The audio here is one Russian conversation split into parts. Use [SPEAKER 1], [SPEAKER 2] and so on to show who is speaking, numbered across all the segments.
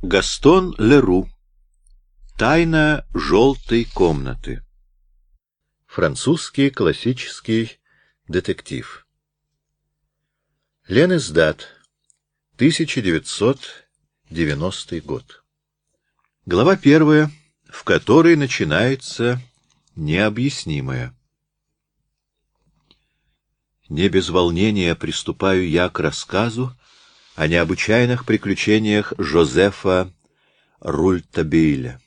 [SPEAKER 1] Гастон Леру. Тайна желтой комнаты. Французский классический детектив. Ленэсдат. 1990 год. Глава первая, в которой начинается необъяснимое. Не без волнения приступаю я к рассказу о необычайных приключениях Жозефа Рультабиля.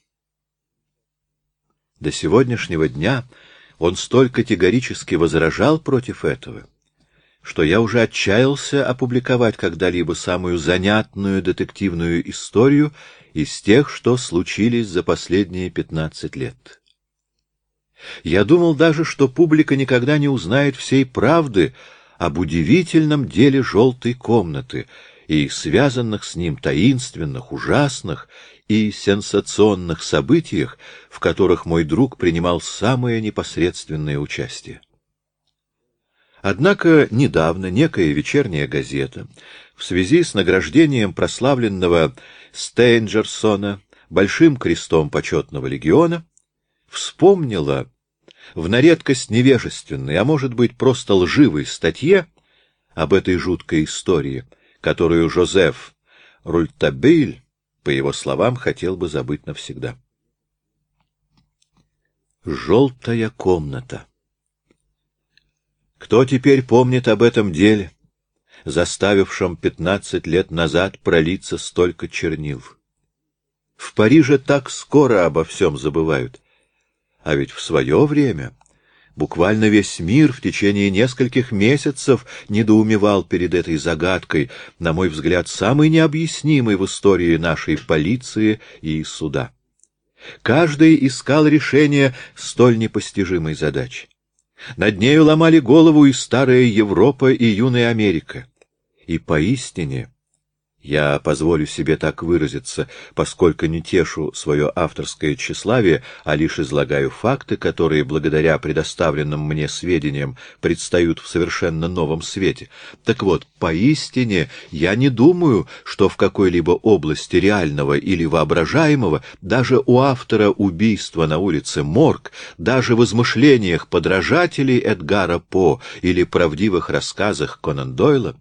[SPEAKER 1] До сегодняшнего дня он столь категорически возражал против этого, что я уже отчаялся опубликовать когда-либо самую занятную детективную историю из тех, что случились за последние пятнадцать лет. Я думал даже, что публика никогда не узнает всей правды об удивительном деле желтой комнаты — и связанных с ним таинственных, ужасных и сенсационных событиях, в которых мой друг принимал самое непосредственное участие. Однако недавно некая вечерняя газета в связи с награждением прославленного Стейнджерсона Большим крестом почетного легиона вспомнила в на редкость невежественной, а может быть просто лживой статье об этой жуткой истории — которую Жозеф Рультабиль, по его словам, хотел бы забыть навсегда. Желтая комната. Кто теперь помнит об этом деле, заставившем пятнадцать лет назад пролиться столько чернил? В Париже так скоро обо всем забывают, а ведь в свое время Буквально весь мир в течение нескольких месяцев недоумевал перед этой загадкой, на мой взгляд, самой необъяснимой в истории нашей полиции и суда. Каждый искал решение столь непостижимой задачи. Над нею ломали голову и старая Европа, и юная Америка. И поистине я позволю себе так выразиться, поскольку не тешу свое авторское тщеславие, а лишь излагаю факты, которые, благодаря предоставленным мне сведениям, предстают в совершенно новом свете. Так вот, поистине я не думаю, что в какой-либо области реального или воображаемого, даже у автора убийства на улице Морг, даже в измышлениях подражателей Эдгара По или правдивых рассказах Конан Дойла,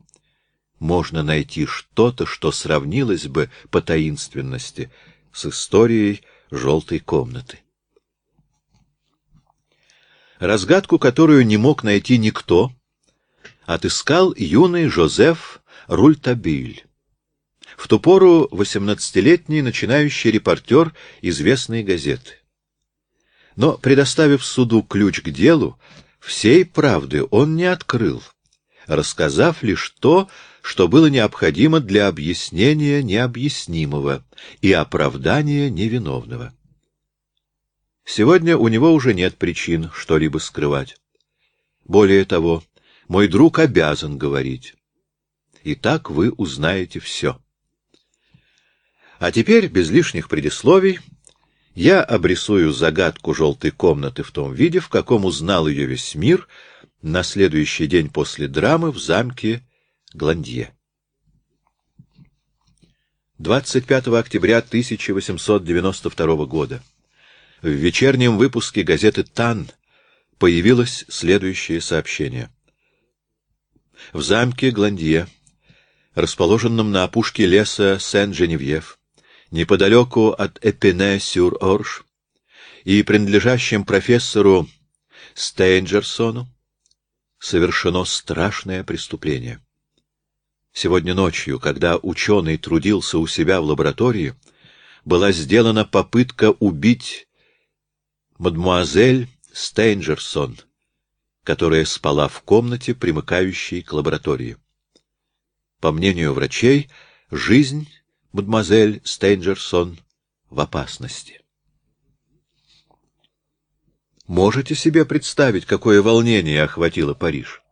[SPEAKER 1] можно найти что-то, что сравнилось бы по таинственности с историей желтой комнаты. Разгадку, которую не мог найти никто, отыскал юный Жозеф Рультабиль. В ту пору восемнадцатилетний начинающий репортер известной газеты. Но, предоставив суду ключ к делу, всей правды он не открыл, рассказав лишь то, что было необходимо для объяснения необъяснимого и оправдания невиновного. Сегодня у него уже нет причин что-либо скрывать. Более того, мой друг обязан говорить. И так вы узнаете все. А теперь, без лишних предисловий, я обрисую загадку желтой комнаты в том виде, в каком узнал ее весь мир на следующий день после драмы в замке Гландье. 25 октября 1892 года в вечернем выпуске газеты «Тан» появилось следующее сообщение. В замке Гландье, расположенном на опушке леса Сен-Женевьев, неподалеку от Эпине-сюр-Орш и принадлежащем профессору Стейнджерсону, совершено страшное преступление. Сегодня ночью, когда ученый трудился у себя в лаборатории, была сделана попытка убить мадмуазель Стейнджерсон, которая спала в комнате, примыкающей к лаборатории. По мнению врачей, жизнь мадемуазель Стейнджерсон в опасности. Можете себе представить, какое волнение охватило Париж?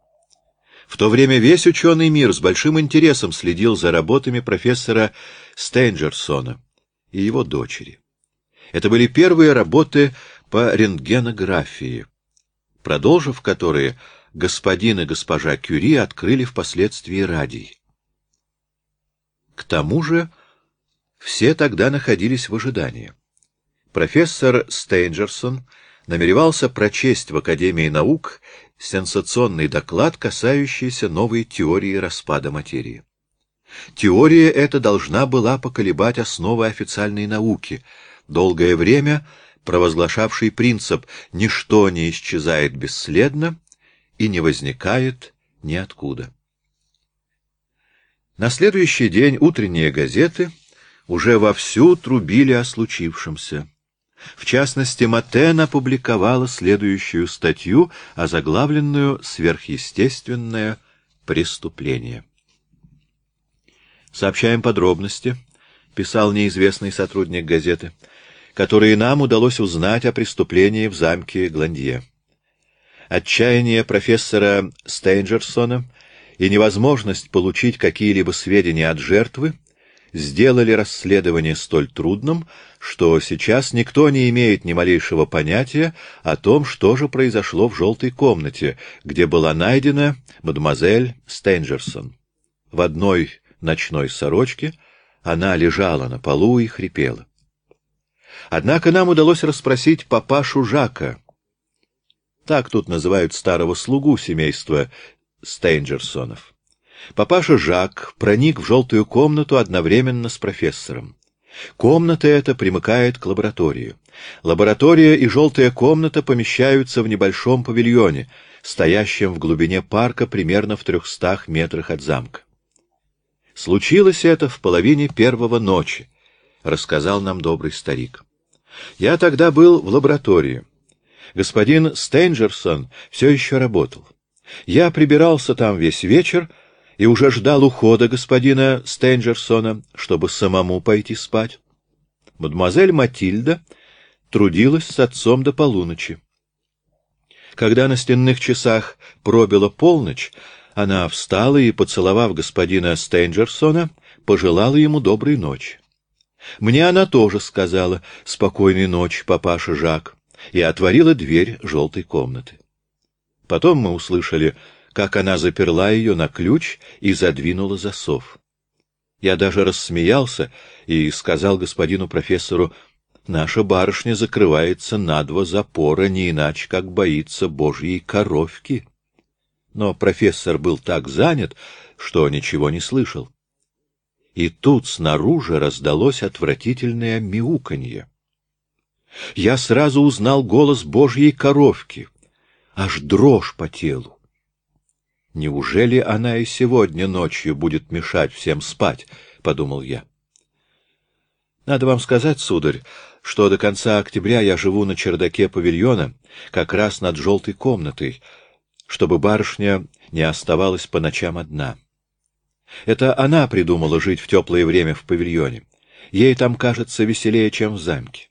[SPEAKER 1] В то время весь ученый мир с большим интересом следил за работами профессора Стейнджерсона и его дочери. Это были первые работы по рентгенографии, продолжив которые господин и госпожа Кюри открыли впоследствии радий. К тому же Все тогда находились в ожидании. Профессор Стейнджерсон намеревался прочесть в Академии наук сенсационный доклад, касающийся новой теории распада материи. Теория эта должна была поколебать основы официальной науки, долгое время провозглашавший принцип «ничто не исчезает бесследно и не возникает ниоткуда». На следующий день утренние газеты уже вовсю трубили о случившемся. В частности, Матен опубликовала следующую статью, озаглавленную «Сверхъестественное преступление». «Сообщаем подробности», — писал неизвестный сотрудник газеты, «которые нам удалось узнать о преступлении в замке Гландье. Отчаяние профессора Стейнджерсона и невозможность получить какие-либо сведения от жертвы сделали расследование столь трудным, что сейчас никто не имеет ни малейшего понятия о том, что же произошло в желтой комнате, где была найдена мадемуазель Стейнджерсон. В одной ночной сорочке она лежала на полу и хрипела. Однако нам удалось расспросить папашу Жака. Так тут называют старого слугу семейства Стейнджерсонов. Папаша Жак проник в желтую комнату одновременно с профессором. Комната эта примыкает к лаборатории. Лаборатория и желтая комната помещаются в небольшом павильоне, стоящем в глубине парка примерно в трехстах метрах от замка. Случилось это в половине первого ночи, — рассказал нам добрый старик. Я тогда был в лаборатории. Господин Стейнджерсон все еще работал. Я прибирался там весь вечер, — и уже ждал ухода господина Стенджерсона, чтобы самому пойти спать. Мадемуазель Матильда трудилась с отцом до полуночи. Когда на стенных часах пробила полночь, она встала и, поцеловав господина Стенджерсона, пожелала ему доброй ночи. Мне она тоже сказала «Спокойной ночи, папаша Жак», и отворила дверь желтой комнаты. Потом мы услышали как она заперла ее на ключ и задвинула засов. Я даже рассмеялся и сказал господину профессору, «Наша барышня закрывается на два запора, не иначе, как боится божьей коровки». Но профессор был так занят, что ничего не слышал. И тут снаружи раздалось отвратительное мяуканье. Я сразу узнал голос божьей коровки, аж дрожь по телу. Неужели она и сегодня ночью будет мешать всем спать? — подумал я. Надо вам сказать, сударь, что до конца октября я живу на чердаке павильона, как раз над желтой комнатой, чтобы барышня не оставалась по ночам одна. Это она придумала жить в теплое время в павильоне. Ей там кажется веселее, чем в замке.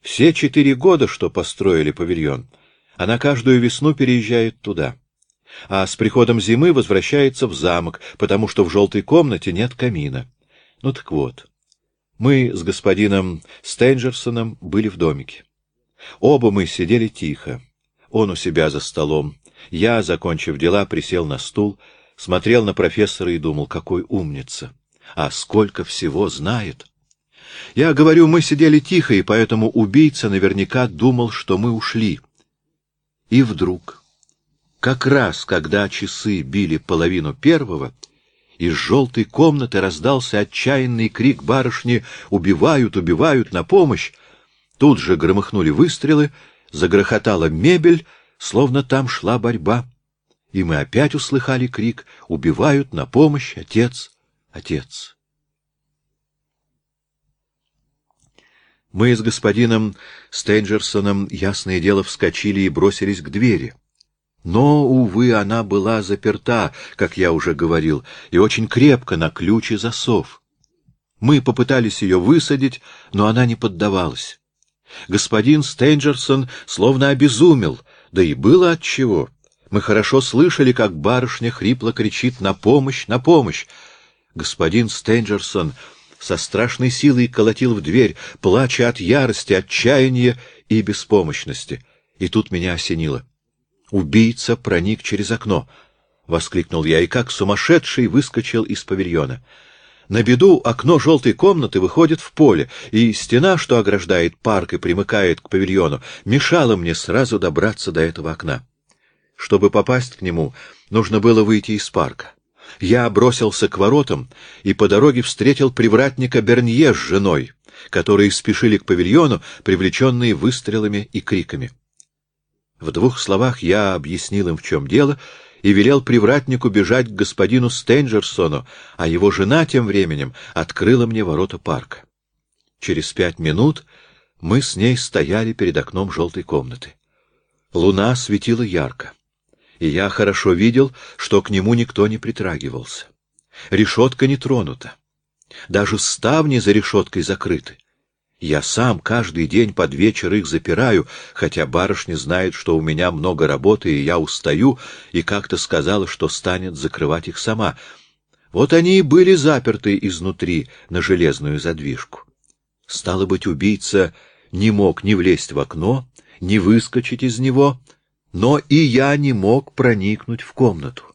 [SPEAKER 1] Все четыре года, что построили павильон, она каждую весну переезжает туда а с приходом зимы возвращается в замок, потому что в желтой комнате нет камина. Ну так вот, мы с господином Стенджерсоном были в домике. Оба мы сидели тихо. Он у себя за столом. Я, закончив дела, присел на стул, смотрел на профессора и думал, какой умница. А сколько всего знает. Я говорю, мы сидели тихо, и поэтому убийца наверняка думал, что мы ушли. И вдруг... Как раз, когда часы били половину первого, из желтой комнаты раздался отчаянный крик барышни «Убивают! Убивают! На помощь!» Тут же громыхнули выстрелы, загрохотала мебель, словно там шла борьба. И мы опять услыхали крик «Убивают! На помощь! Отец! Отец!» Мы с господином Стенджерсоном, ясное дело, вскочили и бросились к двери. Но, увы, она была заперта, как я уже говорил, и очень крепко на ключ засов. Мы попытались ее высадить, но она не поддавалась. Господин Стейнджерсон словно обезумел, да и было отчего. Мы хорошо слышали, как барышня хрипло кричит «На помощь! На помощь!» Господин Стейнджерсон со страшной силой колотил в дверь, плача от ярости, отчаяния и беспомощности. И тут меня осенило — Убийца проник через окно! — воскликнул я, и как сумасшедший выскочил из павильона. На беду окно желтой комнаты выходит в поле, и стена, что ограждает парк и примыкает к павильону, мешала мне сразу добраться до этого окна. Чтобы попасть к нему, нужно было выйти из парка. Я бросился к воротам и по дороге встретил привратника Бернье с женой, которые спешили к павильону, привлеченные выстрелами и криками. В двух словах я объяснил им, в чем дело, и велел привратнику бежать к господину Стейнджерсону, а его жена тем временем открыла мне ворота парка. Через пять минут мы с ней стояли перед окном желтой комнаты. Луна светила ярко, и я хорошо видел, что к нему никто не притрагивался. Решетка не тронута. Даже ставни за решеткой закрыты. Я сам каждый день под вечер их запираю, хотя барышня знает, что у меня много работы, и я устаю, и как-то сказала, что станет закрывать их сама. Вот они и были заперты изнутри на железную задвижку. Стало быть, убийца не мог ни влезть в окно, ни выскочить из него, но и я не мог проникнуть в комнату.